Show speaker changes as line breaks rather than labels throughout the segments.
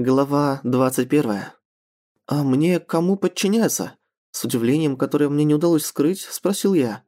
Глава 21. «А мне кому подчиняться?» С удивлением, которое мне не удалось скрыть, спросил я.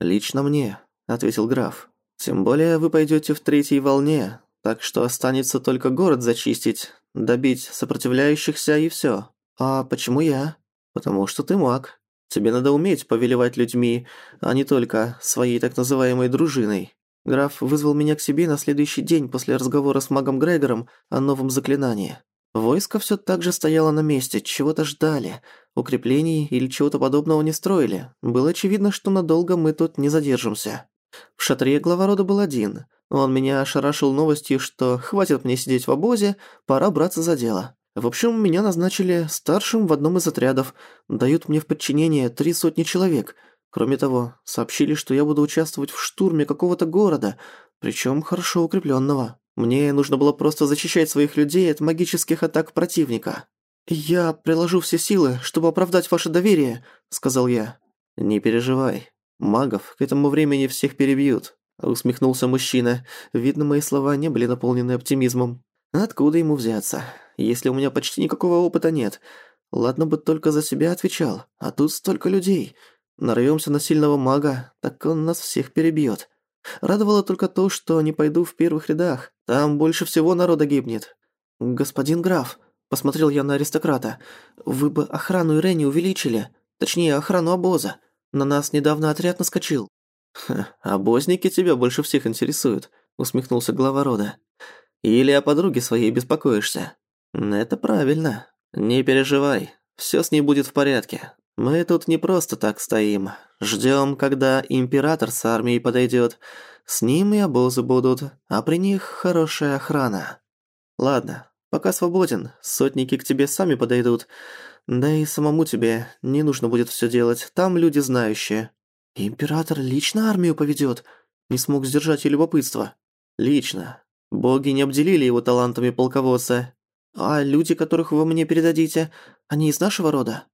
«Лично мне», — ответил граф. «Тем более вы пойдете в третьей волне, так что останется только город зачистить, добить сопротивляющихся и всё. А почему я? Потому что ты маг. Тебе надо уметь повелевать людьми, а не только своей так называемой дружиной. Граф вызвал меня к себе на следующий день после разговора с магом Грегором о новом заклинании. Войско всё так же стояло на месте, чего-то ждали. Укреплений или чего-то подобного не строили. Было очевидно, что надолго мы тут не задержимся. В шатре глава рода был один. Он меня ошарашил новостью, что хватит мне сидеть в обозе, пора браться за дело. В общем, меня назначили старшим в одном из отрядов. Дают мне в подчинение три сотни человек – Кроме того, сообщили, что я буду участвовать в штурме какого-то города, причем хорошо укрепленного. Мне нужно было просто защищать своих людей от магических атак противника. «Я приложу все силы, чтобы оправдать ваше доверие», — сказал я. «Не переживай. Магов к этому времени всех перебьют», — усмехнулся мужчина. Видно, мои слова не были наполнены оптимизмом. «Откуда ему взяться, если у меня почти никакого опыта нет? Ладно бы только за себя отвечал, а тут столько людей. Нарвёмся на сильного мага, так он нас всех перебьёт. Радовало только то, что не пойду в первых рядах. Там больше всего народа гибнет. Господин граф, посмотрел я на аристократа. Вы бы охрану Ирене увеличили, точнее, охрану обоза. На нас недавно отряд наскочил. Ха, обозники тебя больше всех интересуют, усмехнулся глава рода. Или о подруге своей беспокоишься? Это правильно. Не переживай, всё с ней будет в порядке. Мы тут не просто так стоим. Ждем, когда император с армией подойдет. С ним и обозы будут, а при них хорошая охрана. Ладно, пока свободен, сотники к тебе сами подойдут. Да и самому тебе не нужно будет все делать, там люди знающие. Император лично армию поведет. Не смог сдержать и любопытство. Лично. Боги не обделили его талантами полководца. А люди, которых вы мне передадите, они из нашего рода?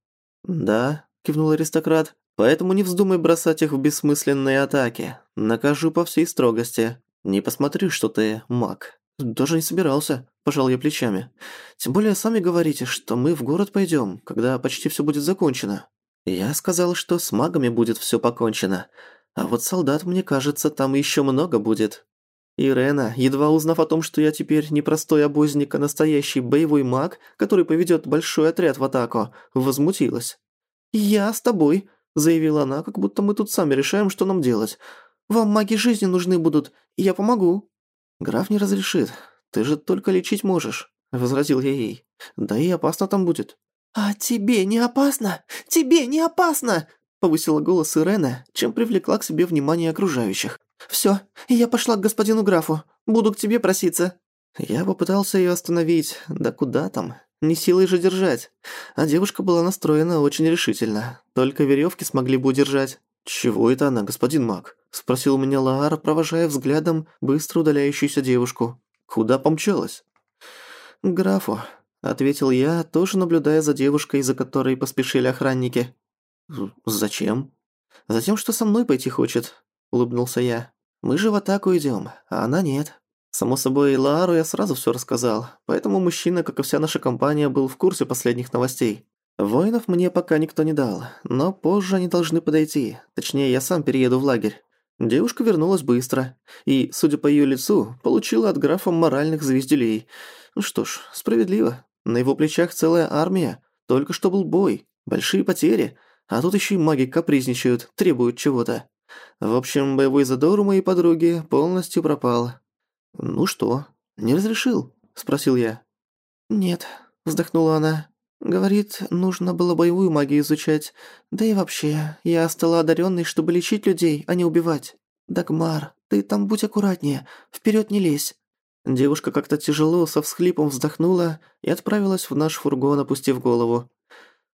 «Да», – кивнул аристократ, – «поэтому не вздумай бросать их в бессмысленные атаки. Накажу по всей строгости. Не посмотрю, что ты маг». «Даже не собирался», – пожал я плечами. «Тем более сами говорите, что мы в город пойдем, когда почти все будет закончено». «Я сказал, что с магами будет все покончено. А вот солдат, мне кажется, там еще много будет». Ирена, едва узнав о том, что я теперь не простой обозник, а настоящий боевой маг, который поведет большой отряд в атаку, возмутилась. «Я с тобой», — заявила она, как будто мы тут сами решаем, что нам делать. «Вам маги жизни нужны будут, я помогу». «Граф не разрешит. Ты же только лечить можешь», — возразил я ей. «Да и опасно там будет». «А тебе не опасно? Тебе не опасно?» — повысила голос Ирена, чем привлекла к себе внимание окружающих. «Всё, я пошла к господину графу. Буду к тебе проситься». Я попытался её остановить, да куда там, не силой же держать. А девушка была настроена очень решительно, только верёвки смогли бы удержать. «Чего это она, господин маг?» – спросил меня Лаар, провожая взглядом быстро удаляющуюся девушку. «Куда помчалась?» «К графу», – ответил я, тоже наблюдая за девушкой, за которой поспешили охранники. «Зачем?» «Затем, что со мной пойти хочет», – улыбнулся я. Мы же в атаку идем, а она нет. Само собой, Лаару я сразу все рассказал, поэтому мужчина, как и вся наша компания, был в курсе последних новостей. Воинов мне пока никто не дал, но позже они должны подойти. Точнее, я сам перееду в лагерь. Девушка вернулась быстро и, судя по ее лицу, получила от графа моральных звездюлей. Ну что ж, справедливо. На его плечах целая армия. Только что был бой, большие потери, а тут еще и маги капризничают, требуют чего-то. В общем, боевой задор у моей подруги полностью пропал. «Ну что, не разрешил?» – спросил я. «Нет», – вздохнула она. «Говорит, нужно было боевую магию изучать. Да и вообще, я стала одаренной, чтобы лечить людей, а не убивать. Дагмар, ты там будь аккуратнее, вперед не лезь». Девушка как-то тяжело, со всхлипом вздохнула и отправилась в наш фургон, опустив голову.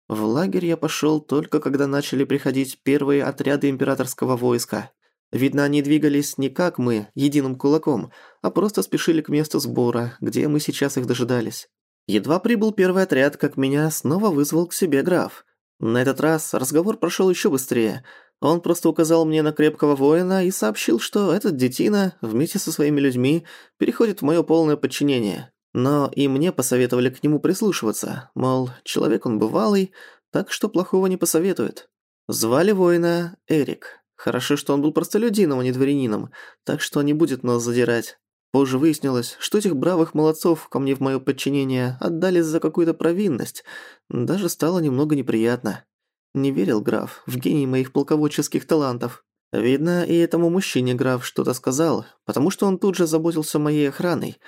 В лагерь я пошел только когда начали приходить первые отряды императорского войска. Видно, они двигались не как мы, единым кулаком, а просто спешили к месту сбора, где мы сейчас их дожидались. Едва прибыл первый отряд, как меня снова вызвал к себе граф. На этот раз разговор прошел еще быстрее. Он просто указал мне на крепкого воина и сообщил, что этот детина вместе со своими людьми переходит в мое полное подчинение. Но и мне посоветовали к нему прислушиваться, мол, человек он бывалый, так что плохого не посоветует. Звали воина Эрик. Хорошо, что он был простолюдином, а не дворянином, так что не будет нас задирать. Позже выяснилось, что этих бравых молодцов ко мне в моё подчинение отдали за какую-то провинность. Даже стало немного неприятно. Не верил граф в гений моих полководческих талантов. Видно, и этому мужчине граф что-то сказал, потому что он тут же заботился моей охраной.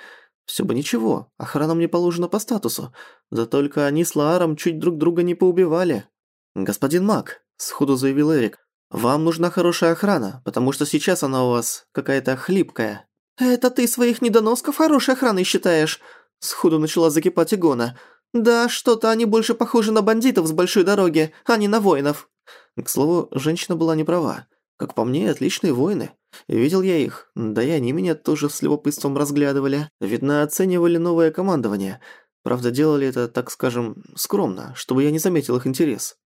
Всё бы ничего, охрана мне положена по статусу. Да только они с Лааром чуть друг друга не поубивали. «Господин Мак», — сходу заявил Эрик, — «вам нужна хорошая охрана, потому что сейчас она у вас какая-то хлипкая». «Это ты своих недоносков хорошей охраной считаешь?» Сходу начала закипать Игона. «Да, что-то они больше похожи на бандитов с большой дороги, а не на воинов». К слову, женщина была не права. Как по мне, отличные воины. Видел я их, да и они меня тоже с любопытством разглядывали. Видно, оценивали новое командование. Правда, делали это, так скажем, скромно, чтобы я не заметил их интерес.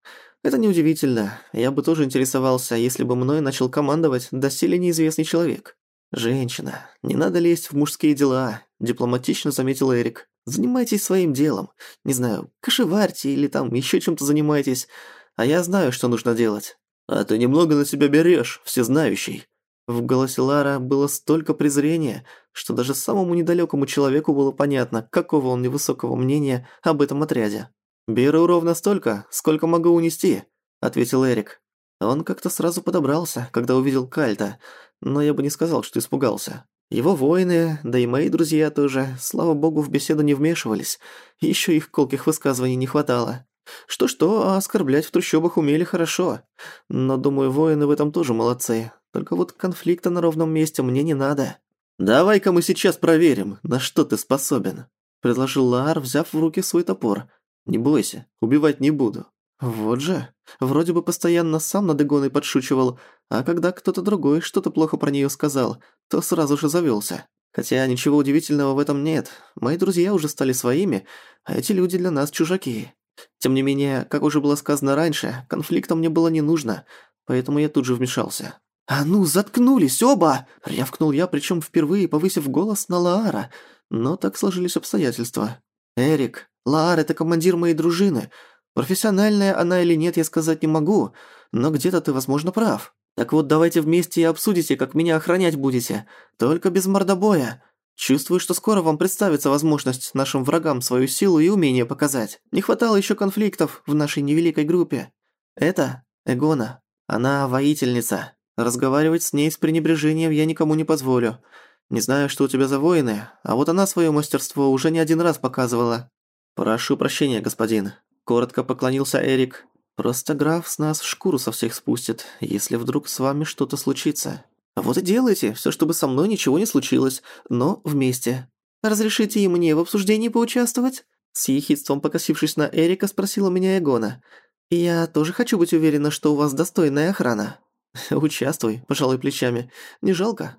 Это неудивительно. Я бы тоже интересовался, если бы мной начал командовать доселе неизвестный человек. «Женщина, не надо лезть в мужские дела», – дипломатично заметил Эрик. «Занимайтесь своим делом. Не знаю, кошеварьте или там еще чем-то занимайтесь. А я знаю, что нужно делать». «А ты немного на себя берешь, всезнающий». В голосе Лара было столько презрения, что даже самому недалекому человеку было понятно, какого он невысокого мнения об этом отряде. «Беру ровно столько, сколько могу унести», – ответил Эрик. Он как-то сразу подобрался, когда увидел Кальта, но я бы не сказал, что испугался. Его воины, да и мои друзья тоже, слава богу, в беседу не вмешивались. Еще их колких высказываний не хватало. Что-что, а оскорблять в трущобах умели хорошо. Но, думаю, воины в этом тоже молодцы. Только вот конфликта на ровном месте мне не надо. «Давай-ка мы сейчас проверим, на что ты способен», – предложил Лаар, взяв в руки свой топор. «Не бойся, убивать не буду. Вот же. Вроде бы постоянно сам над Игоной подшучивал, а когда кто-то другой что-то плохо про неё сказал, то сразу же завёлся. Хотя ничего удивительного в этом нет. Мои друзья уже стали своими, а эти люди для нас чужаки. Тем не менее, как уже было сказано раньше, конфликта мне было не нужно, поэтому я тут же вмешался. «А ну, заткнулись оба!» – рявкнул я, причём впервые повысив голос на Лаара, но так сложились обстоятельства. «Эрик, Лаар – это командир моей дружины. Профессиональная она или нет, я сказать не могу, но где-то ты, возможно, прав. Так вот, давайте вместе и обсудите, как меня охранять будете. Только без мордобоя. Чувствую, что скоро вам представится возможность нашим врагам свою силу и умение показать. Не хватало еще конфликтов в нашей невеликой группе. Это Эгона. Она воительница. Разговаривать с ней с пренебрежением я никому не позволю. Не знаю, что у тебя за воины, а вот она свое мастерство уже не один раз показывала. Прошу прощения, господин. Коротко поклонился Эрик. «Просто граф с нас шкуру со всех спустит, если вдруг с вами что-то случится. Вот и делайте, все, чтобы со мной ничего не случилось, но вместе. Разрешите и мне в обсуждении поучаствовать?» С ехидством покосившись на Эрика, спросила меня Эгона. «Я тоже хочу быть уверена, что у вас достойная охрана». «Участвуй, пожалуй, плечами. Не жалко?»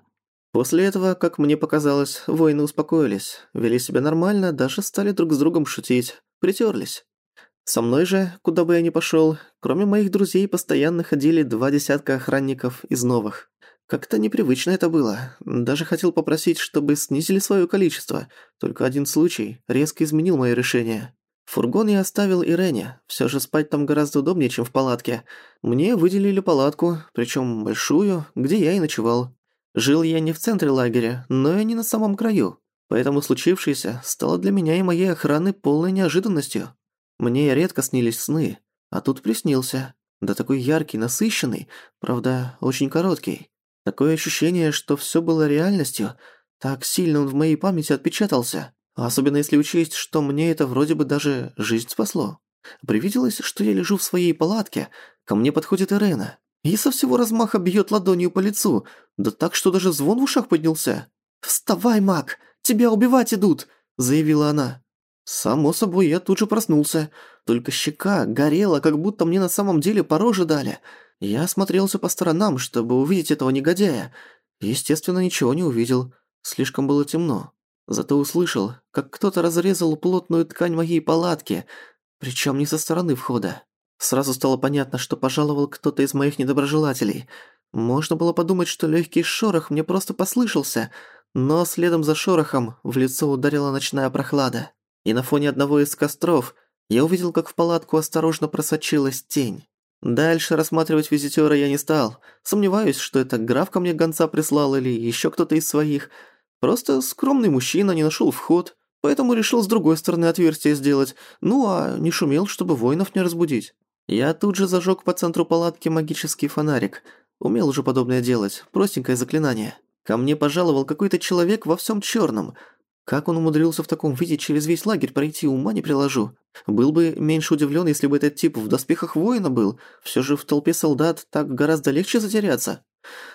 После этого, как мне показалось, воины успокоились, вели себя нормально, даже стали друг с другом шутить, притерлись. Со мной же, куда бы я ни пошёл, кроме моих друзей, постоянно ходили два десятка охранников из новых. Как-то непривычно это было. Даже хотел попросить, чтобы снизили своё количество. Только один случай резко изменил моё решение. Фургон я оставил Ирене. Всё же спать там гораздо удобнее, чем в палатке. Мне выделили палатку, причём большую, где я и ночевал. Жил я не в центре лагеря, но и не на самом краю. Поэтому случившееся стало для меня и моей охраны полной неожиданностью. Мне редко снились сны, а тут приснился. Да такой яркий, насыщенный, правда, очень короткий. Такое ощущение, что всё было реальностью. Так сильно он в моей памяти отпечатался. Особенно если учесть, что мне это вроде бы даже жизнь спасло. Привиделось, что я лежу в своей палатке, ко мне подходит Ирена. И со всего размаха бьёт ладонью по лицу, да так, что даже звон в ушах поднялся. «Вставай, маг! Тебя убивать идут!» – заявила она. Само собой, я тут же проснулся. Только щека горела, как будто мне на самом деле по роже дали. Я осмотрелся по сторонам, чтобы увидеть этого негодяя. Естественно, ничего не увидел. Слишком было темно. Зато услышал, как кто-то разрезал плотную ткань моей палатки, причем не со стороны входа. Сразу стало понятно, что пожаловал кто-то из моих недоброжелателей. Можно было подумать, что легкий шорох мне просто послышался, Но следом за шорохом в лицо ударила ночная прохлада. И на фоне одного из костров я увидел, как в палатку осторожно просочилась тень. Дальше рассматривать визитёра я не стал. Сомневаюсь, что это граф ко мне гонца прислал или ещё кто-то из своих. Просто скромный мужчина не нашёл вход, поэтому решил с другой стороны отверстие сделать, ну а не шумел, чтобы воинов не разбудить. Я тут же зажёг по центру палатки магический фонарик. Умел уже подобное делать, простенькое заклинание. Ко мне пожаловал какой-то человек во всём чёрном – как он умудрился в таком виде через весь лагерь пройти, ума не приложу. Был бы меньше удивлен, если бы этот тип в доспехах воина был. Все же в толпе солдат так гораздо легче затеряться.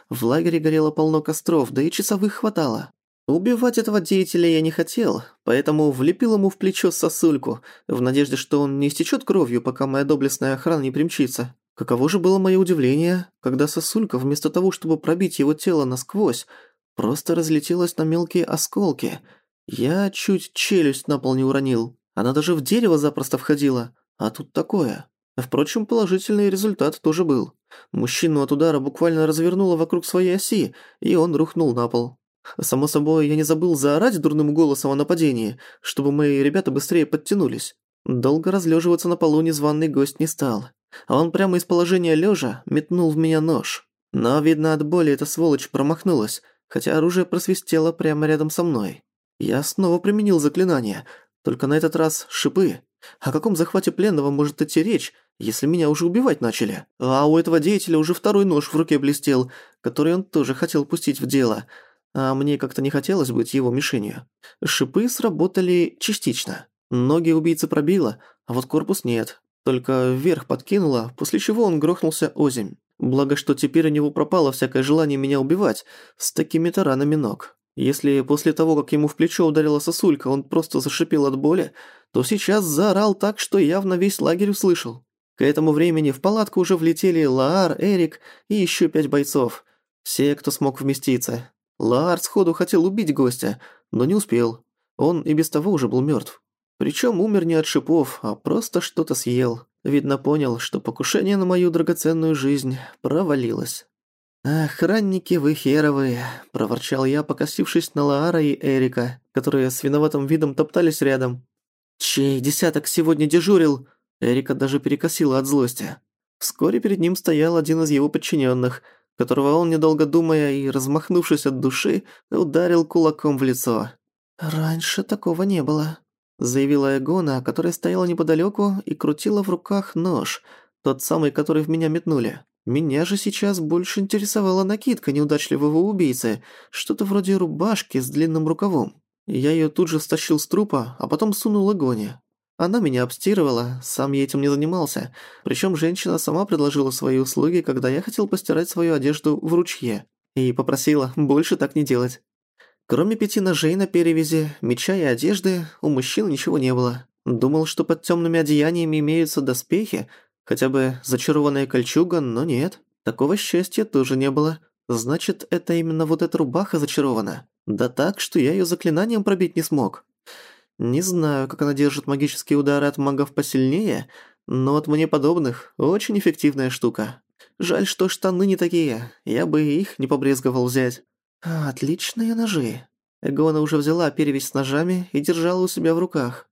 В лагере горело полно костров, да и часовых хватало. Убивать этого деятеля я не хотел, поэтому влепил ему в плечо сосульку, в надежде, что он не истечет кровью, пока моя доблестная охрана не примчится. Каково же было мое удивление, когда сосулька, вместо того, чтобы пробить его тело насквозь, просто разлетелась на мелкие осколки – я чуть челюсть на пол не уронил. Она даже в дерево запросто входила. А тут такое. Впрочем, положительный результат тоже был. Мужчину от удара буквально развернуло вокруг своей оси, и он рухнул на пол. Само собой, я не забыл заорать дурным голосом о нападении, чтобы мои ребята быстрее подтянулись. Долго разлеживаться на полу незваный гость не стал. А он прямо из положения лежа метнул в меня нож. Но, видно, от боли эта сволочь промахнулась, хотя оружие просвистело прямо рядом со мной. Я снова применил заклинание, только на этот раз шипы. О каком захвате пленного может идти речь, если меня уже убивать начали? А у этого деятеля уже второй нож в руке блестел, который он тоже хотел пустить в дело. А мне как-то не хотелось быть его мишенью. Шипы сработали частично. Ноги убийцы пробило, а вот корпус нет. Только вверх подкинуло, после чего он грохнулся озимь. Благо, что теперь у него пропало всякое желание меня убивать с такими-то ранами ног. Если после того, как ему в плечо ударила сосулька, он просто зашипел от боли, то сейчас заорал так, что явно весь лагерь услышал. К этому времени в палатку уже влетели Лаар, Эрик и еще пять бойцов. Все, кто смог вместиться. Лаар сходу хотел убить гостя, но не успел. Он и без того уже был мертв. Причем умер не от шипов, а просто что-то съел. Видно, понял, что покушение на мою драгоценную жизнь провалилось. «Охранники вы херовые», – проворчал я, покосившись на Лаара и Эрика, которые с виноватым видом топтались рядом. «Чей десяток сегодня дежурил?» Эрика даже перекосила от злости. Вскоре перед ним стоял один из его подчиненных, которого он, недолго думая и размахнувшись от души, ударил кулаком в лицо. «Раньше такого не было», – заявила Эгона, которая стояла неподалеку и крутила в руках нож, тот самый, который в меня метнули. Меня же сейчас больше интересовала накидка неудачливого убийцы, что-то вроде рубашки с длинным рукавом. Я её тут же стащил с трупа, а потом сунул Игоне. Она меня обстирывала, сам я этим не занимался. Причём женщина сама предложила свои услуги, когда я хотел постирать свою одежду в ручье. И попросила больше так не делать. Кроме пяти ножей на перевязи, меча и одежды, у мужчин ничего не было. Думал, что под тёмными одеяниями имеются доспехи, Хотя бы зачарованная кольчуга, но нет. Такого счастья тоже не было. Значит, это именно вот эта рубаха зачарована. Да так, что я её заклинанием пробить не смог. Не знаю, как она держит магические удары от магов посильнее, но от мне подобных очень эффективная штука. Жаль, что штаны не такие, я бы их не побрезговал взять. Отличные ножи. Эгона уже взяла перевязь с ножами и держала у себя в руках.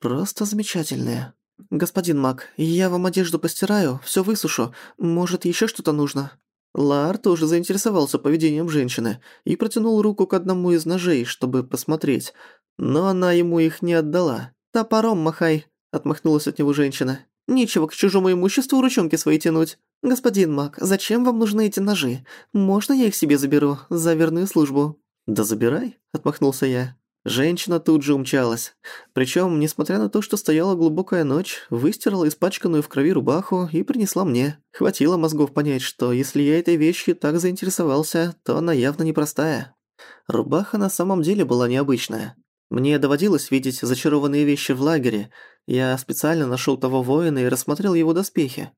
Просто замечательные. «Господин Мак, я вам одежду постираю, всё высушу. Может, ещё что-то нужно?» Лар тоже заинтересовался поведением женщины и протянул руку к одному из ножей, чтобы посмотреть. Но она ему их не отдала. «Топором махай», — отмахнулась от него женщина. «Нечего к чужому имуществу ручонки свои тянуть. Господин Мак, зачем вам нужны эти ножи? Можно я их себе заберу за верную службу?» «Да забирай», — отмахнулся я. Женщина тут же умчалась. Причем, несмотря на то, что стояла глубокая ночь, выстирала испачканную в крови рубаху и принесла мне. Хватило мозгов понять, что если я этой вещью так заинтересовался, то она явно непростая. Рубаха на самом деле была необычная. Мне доводилось видеть зачарованные вещи в лагере. Я специально нашел того воина и рассмотрел его доспехи.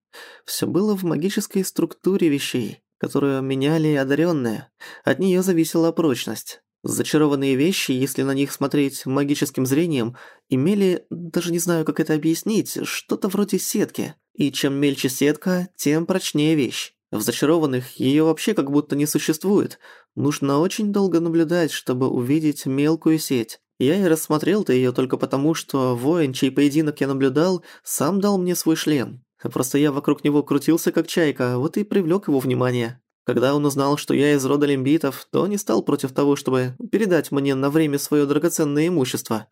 Все было в магической структуре вещей, которую меняли одаренные. От нее зависела прочность. Зачарованные вещи, если на них смотреть магическим зрением, имели, даже не знаю, как это объяснить, что-то вроде сетки. И чем мельче сетка, тем прочнее вещь. В зачарованных её вообще как будто не существует. Нужно очень долго наблюдать, чтобы увидеть мелкую сеть. Я и рассмотрел-то её только потому, что воин, чей поединок я наблюдал, сам дал мне свой шлем. Просто я вокруг него крутился как чайка, вот и привлёк его внимание. Когда он узнал, что я из рода лимбитов, то не стал против того, чтобы передать мне на время своё драгоценное имущество.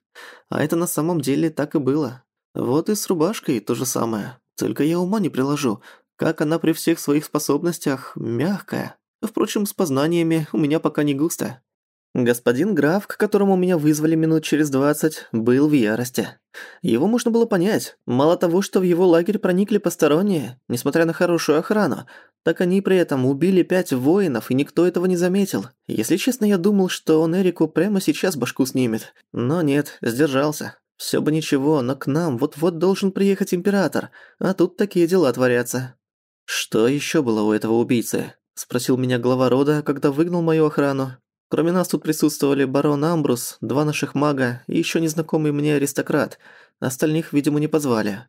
А это на самом деле так и было. Вот и с рубашкой то же самое. Только я ума не приложу, как она при всех своих способностях мягкая. Впрочем, с познаниями у меня пока не густо. Господин граф, к которому меня вызвали минут через двадцать, был в ярости. Его можно было понять. Мало того, что в его лагерь проникли посторонние, несмотря на хорошую охрану, так они при этом убили пять воинов, и никто этого не заметил. Если честно, я думал, что он Эрику прямо сейчас башку снимет. Но нет, сдержался. Всё бы ничего, но к нам вот-вот должен приехать император, а тут такие дела творятся. Что ещё было у этого убийцы? Спросил меня глава рода, когда выгнал мою охрану. Кроме нас тут присутствовали барон Амбрус, два наших мага и еще незнакомый мне аристократ. Остальных, видимо, не позвали.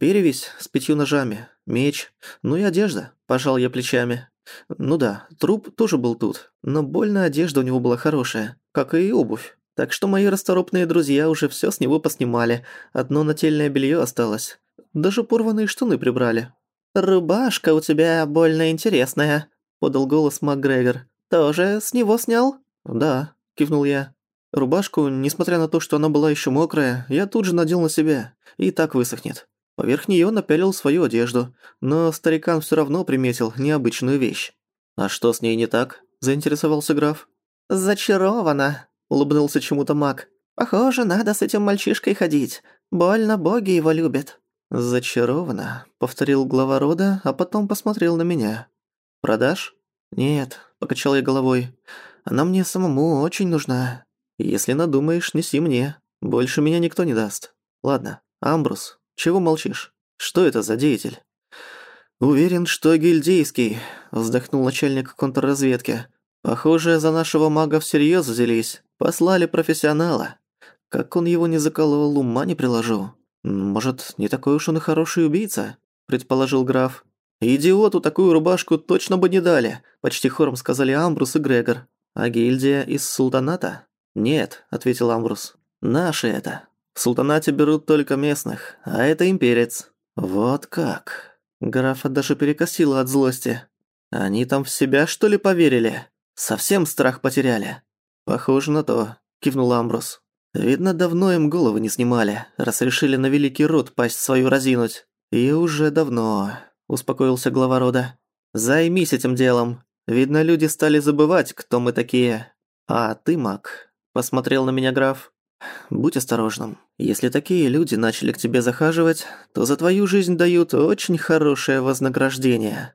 Перевесь с пятью ножами, меч, ну и одежда, пожал я плечами. Ну да, труп тоже был тут, но больно одежда у него была хорошая, как и обувь. Так что мои расторопные друзья уже все с него поснимали, одно нательное белье осталось. Даже порванные штаны прибрали. «Рубашка у тебя больно интересная», — подал голос МакГрегор. «Тоже с него снял?» «Да», — кивнул я. Рубашку, несмотря на то, что она была еще мокрая, я тут же надел на себя, и так высохнет. Поверх нее напялил свою одежду, но старикан все равно приметил необычную вещь. «А что с ней не так?» – заинтересовался граф. «Зачарована», – улыбнулся чему-то маг. «Похоже, надо с этим мальчишкой ходить. Больно боги его любят». «Зачарована», – повторил глава рода, а потом посмотрел на меня. «Продашь?» «Нет», – покачал я головой. «Она мне самому очень нужна. Если надумаешь, неси мне. Больше меня никто не даст. Ладно, Амбрус, чего молчишь? Что это за деятель?» «Уверен, что гильдейский», — вздохнул начальник контрразведки. «Похоже, за нашего мага всерьез взялись. Послали профессионала. Как он его не заколол, ума не приложу. Может, не такой уж он и хороший убийца?» — предположил граф. «Идиоту такую рубашку точно бы не дали», — почти хором сказали Амбрус и Грегор. «А гильдия из султаната?» «Нет», — ответил Амбрус. «Наши это. В султанате берут только местных, а это имперец». «Вот как?» Графа даже перекосило от злости. «Они там в себя, что ли, поверили? Совсем страх потеряли?» «Похоже на то», — кивнул Амбрус. «Видно, давно им головы не снимали, раз решили на великий род пасть свою разинуть. И уже давно», — успокоился глава рода. «Займись этим делом. Видно, люди стали забывать, кто мы такие. А ты, маг, посмотрел на меня граф. Будь осторожным. Если такие люди начали к тебе захаживать, то за твою жизнь дают очень хорошее вознаграждение.